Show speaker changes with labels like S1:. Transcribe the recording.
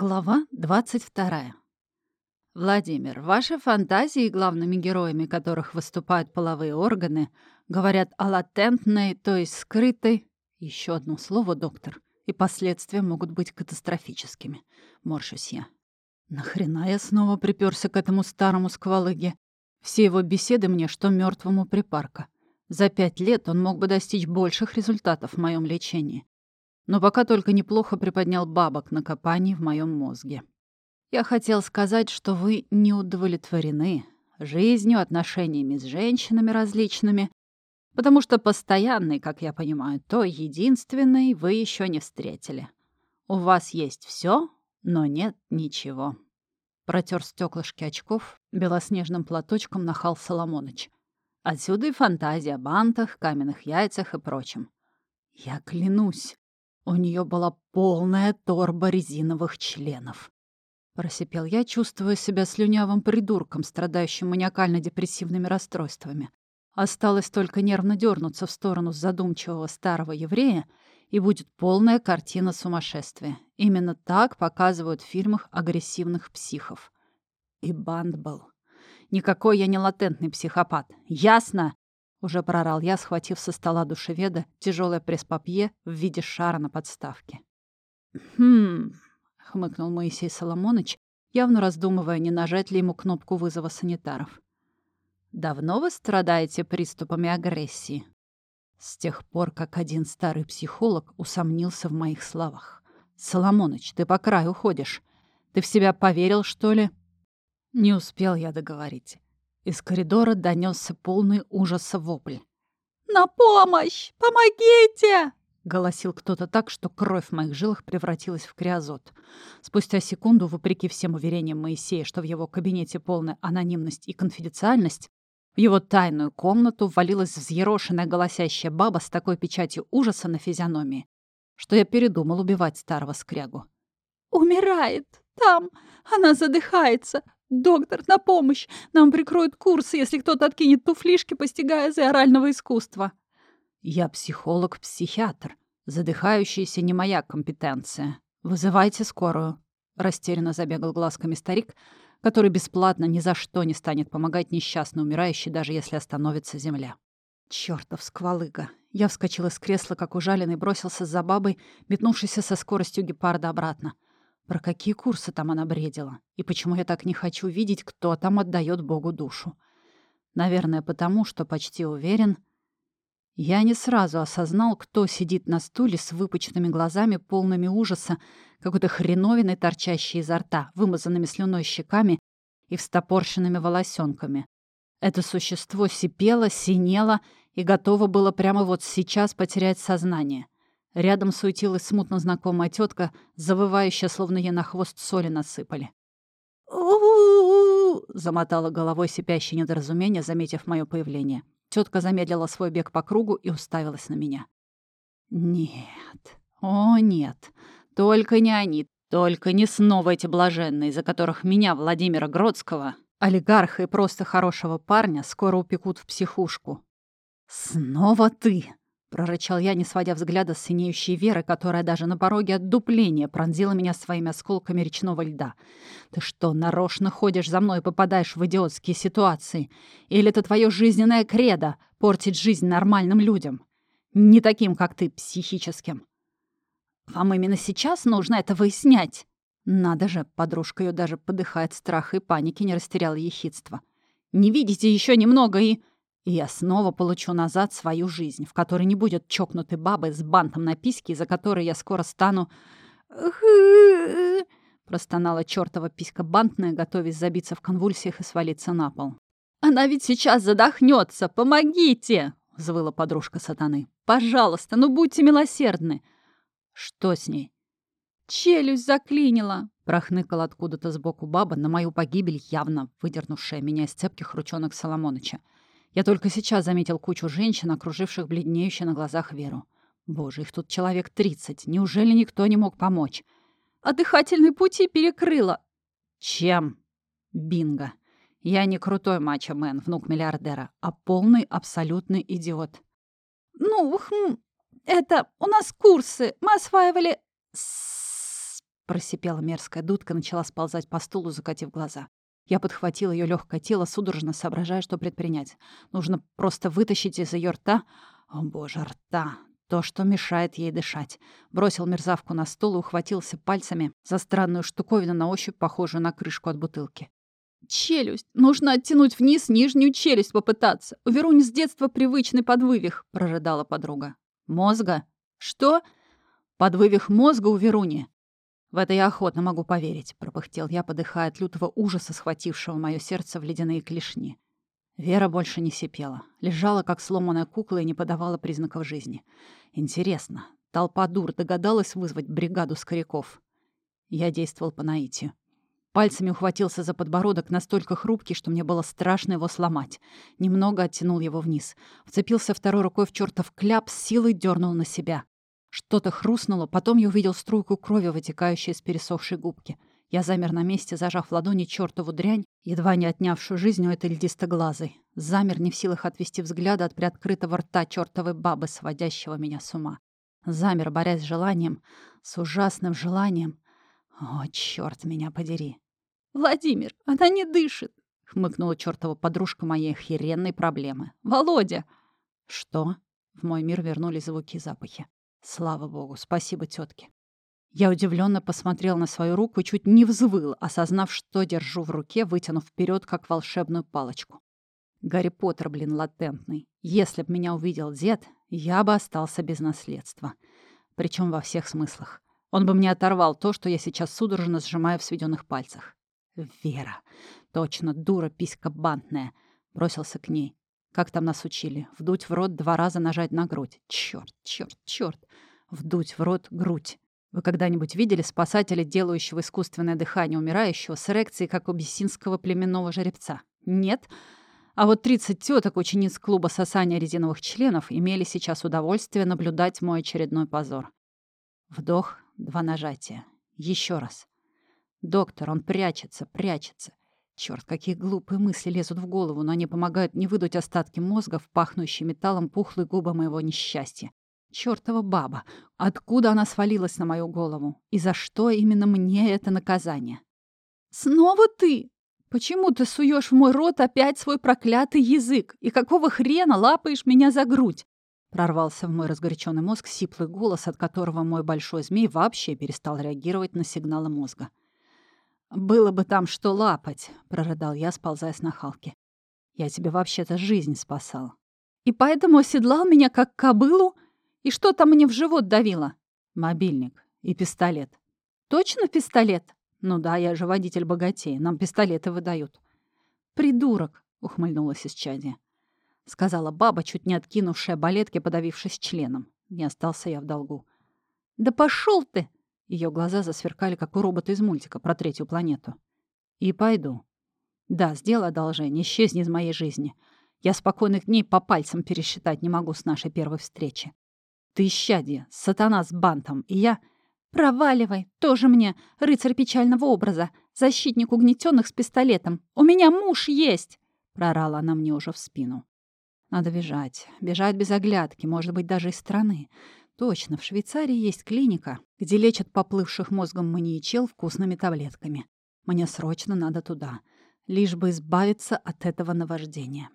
S1: Глава 22. Владимир, ваши фантазии, главными героями которых выступают половые органы, говорят о латентной, то есть скрытой... Еще одно слово, доктор, и последствия могут быть катастрофическими. Морщусь я. Нахрена я снова приперся к этому старому сквалыге? Все его беседы мне, что мертвому припарка. За пять лет он мог бы достичь больших результатов в моем лечении но пока только неплохо приподнял бабок на копании в моем мозге. Я хотел сказать, что вы не удовлетворены жизнью, отношениями с женщинами различными, потому что постоянный, как я понимаю, то единственный вы еще не встретили. У вас есть все, но нет ничего. Протер стеклышки очков, белоснежным платочком нахал Соломоныч. Отсюда и фантазия о бантах, каменных яйцах и прочем. Я клянусь, у нее была полная торба резиновых членов. Просипел я, чувствуя себя слюнявым придурком, страдающим маниакально-депрессивными расстройствами. Осталось только нервно дернуться в сторону задумчивого старого еврея, и будет полная картина сумасшествия. Именно так показывают в фильмах агрессивных психов. И Банд был. Никакой я не латентный психопат. Ясно? Уже прорал я, схватив со стола душеведа тяжелое пресс-папье в виде шара на подставке. «Хм...» — хмыкнул Моисей Соломоныч, явно раздумывая, не нажать ли ему кнопку вызова санитаров. «Давно вы страдаете приступами агрессии?» С тех пор, как один старый психолог усомнился в моих словах. «Соломоныч, ты по краю ходишь. Ты в себя поверил, что ли?» Не успел я договорить. Из коридора донесся полный ужаса вопль. «На помощь! Помогите!» — голосил кто-то так, что кровь в моих жилах превратилась в криозот. Спустя секунду, вопреки всем уверениям Моисея, что в его кабинете полная анонимность и конфиденциальность, в его тайную комнату ввалилась взъерошенная голосящая баба с такой печатью ужаса на физиономии, что я передумал убивать старого скрягу. «Умирает! Там! Она задыхается! «Доктор, на помощь! Нам прикроют курсы, если кто-то откинет туфлишки, постигая за орального искусства!» «Я психолог-психиатр. Задыхающийся не моя компетенция. Вызывайте скорую!» Растерянно забегал глазками старик, который бесплатно ни за что не станет помогать несчастно умирающей, даже если остановится земля. Чёртов сквалыга! Я вскочил из кресла, как ужаленный, бросился за бабой, метнувшийся со скоростью гепарда обратно — про какие курсы там она бредила? И почему я так не хочу видеть, кто там отдает Богу душу? Наверное, потому что почти уверен... Я не сразу осознал, кто сидит на стуле с выпученными глазами, полными ужаса, какой-то хреновиной, торчащей изо рта, вымазанными слюной щеками и встопорщенными волосенками. Это существо сипело, синело и готово было прямо вот сейчас потерять сознание — Рядом суетилась смутно знакомая тетка, завывающая, словно ей на хвост соли насыпали. у замотала головой сипящее недоразумение, заметив мое появление. Тетка замедлила свой бег по кругу и уставилась на меня. «Нет, о нет, только не они, только не снова эти блаженные, за которых меня, Владимира Гродского, олигарха и просто хорошего парня, скоро упекут в психушку». «Снова ты!» — прорычал я, не сводя взгляда с синеющей Веры, которая даже на пороге отдупления пронзила меня своими осколками речного льда. «Ты что, нарочно ходишь за мной и попадаешь в идиотские ситуации? Или это твое жизненное кредо — портить жизнь нормальным людям? Не таким, как ты, психическим. Вам именно сейчас нужно это выяснять?» Надо же, подружка ее даже подыхает страха и паники, не растеряла ехидство. «Не видите еще немного и...» И я снова получу назад свою жизнь, в которой не будет чокнутой бабы с бантом на письке, из-за которой я скоро стану... Простонала чертова писька бантная, готовясь забиться в конвульсиях и свалиться на пол. «Она ведь сейчас задохнется! Помогите!» — взвыла подружка сатаны. «Пожалуйста, ну будьте милосердны!» «Что с ней?» «Челюсть заклинила!» — прохныкала откуда-то сбоку баба на мою погибель, явно выдернувшая меня из цепких ручонок Соломоныча. Я только сейчас заметил кучу женщин, окруживших бледнеющую на глазах Веру. Боже, их тут человек тридцать. Неужели никто не мог помочь? А дыхательные пути перекрыло. Чем? Бинго. Я не крутой мачо-мен, внук миллиардера, а полный абсолютный идиот. Ну, хм, это у нас курсы. Мы осваивали Просипела мерзкая дудка, начала сползать по стулу, закатив глаза. Я подхватила ее легкое тело, судорожно соображая, что предпринять. Нужно просто вытащить из ее рта... О, боже, рта! То, что мешает ей дышать. Бросил мерзавку на стол и ухватился пальцами за странную штуковину на ощупь, похожую на крышку от бутылки. «Челюсть! Нужно оттянуть вниз нижнюю челюсть попытаться. У Веруни с детства привычный подвывих», — прорыдала подруга. «Мозга? Что?» «Подвывих мозга у Веруни. «В это я охотно могу поверить», — пропыхтел я, подыхая от лютого ужаса, схватившего мое сердце в ледяные клешни. Вера больше не сипела. Лежала, как сломанная кукла, и не подавала признаков жизни. Интересно, толпа дур догадалась вызвать бригаду скоряков? Я действовал по наитию. Пальцами ухватился за подбородок, настолько хрупкий, что мне было страшно его сломать. Немного оттянул его вниз. Вцепился второй рукой в чертов кляп, с силой дернул на себя. Что-то хрустнуло, потом я увидел струйку крови, вытекающей из пересохшей губки. Я замер на месте, зажав в ладони чертову дрянь, едва не отнявшую жизнь у этой льдистоглазой. Замер не в силах отвести взгляда от приоткрытого рта чертовой бабы, сводящего меня с ума. Замер, борясь с желанием, с ужасным желанием. О, черт меня подери. «Владимир, она не дышит!» — хмыкнула чертова подружка моей охеренной проблемы. «Володя!» «Что?» — в мой мир вернулись звуки и запахи. Слава богу, спасибо тетке. Я удивленно посмотрел на свою руку и чуть не взвыл, осознав, что держу в руке, вытянув вперед, как волшебную палочку. Гарри Поттер, блин, латентный. Если б меня увидел дед, я бы остался без наследства. Причем во всех смыслах. Он бы мне оторвал то, что я сейчас судорожно сжимаю в сведенных пальцах. Вера. Точно, дура, писька бантная. Бросился к ней. Как там нас учили? Вдуть в рот, два раза нажать на грудь. Чёрт, чёрт, чёрт. Вдуть в рот грудь. Вы когда-нибудь видели спасателя, делающего искусственное дыхание умирающего с эрекцией, как у бессинского племенного жеребца? Нет? А вот 30 теток учениц клуба сосания резиновых членов имели сейчас удовольствие наблюдать мой очередной позор. Вдох, два нажатия. Еще раз. Доктор, он прячется, прячется. Черт, какие глупые мысли лезут в голову, но они помогают не выдуть остатки мозга в пахнущие металлом пухлые губы моего несчастья. Чёртова баба! Откуда она свалилась на мою голову? И за что именно мне это наказание? «Снова ты? Почему ты суешь в мой рот опять свой проклятый язык? И какого хрена лапаешь меня за грудь?» Прорвался в мой разгоряченный мозг сиплый голос, от которого мой большой змей вообще перестал реагировать на сигналы мозга. «Было бы там что лапать», — прорыдал я, сползая с нахалки. «Я тебе вообще-то жизнь спасал». «И поэтому оседлал меня как кобылу? И что там мне в живот давило?» «Мобильник и пистолет». «Точно пистолет?» «Ну да, я же водитель богатей, нам пистолеты выдают». «Придурок», — ухмыльнулась из чади. Сказала баба, чуть не откинувшая балетки, подавившись членом. Не остался я в долгу. «Да пошел ты!» Ее глаза засверкали, как у робота из мультика про третью планету. «И пойду. Да, сделай одолжение, исчезни из моей жизни. Я спокойных дней по пальцам пересчитать не могу с нашей первой встречи. Ты исчадие, сатана с бантом, и я... Проваливай, тоже мне, рыцарь печального образа, защитник угнетенных с пистолетом. У меня муж есть!» Прорала она мне уже в спину. Надо бежать. Бежать без оглядки, может быть, даже из страны. Точно, в Швейцарии есть клиника, где лечат поплывших мозгом маниичел вкусными таблетками. Мне срочно надо туда, лишь бы избавиться от этого наваждения.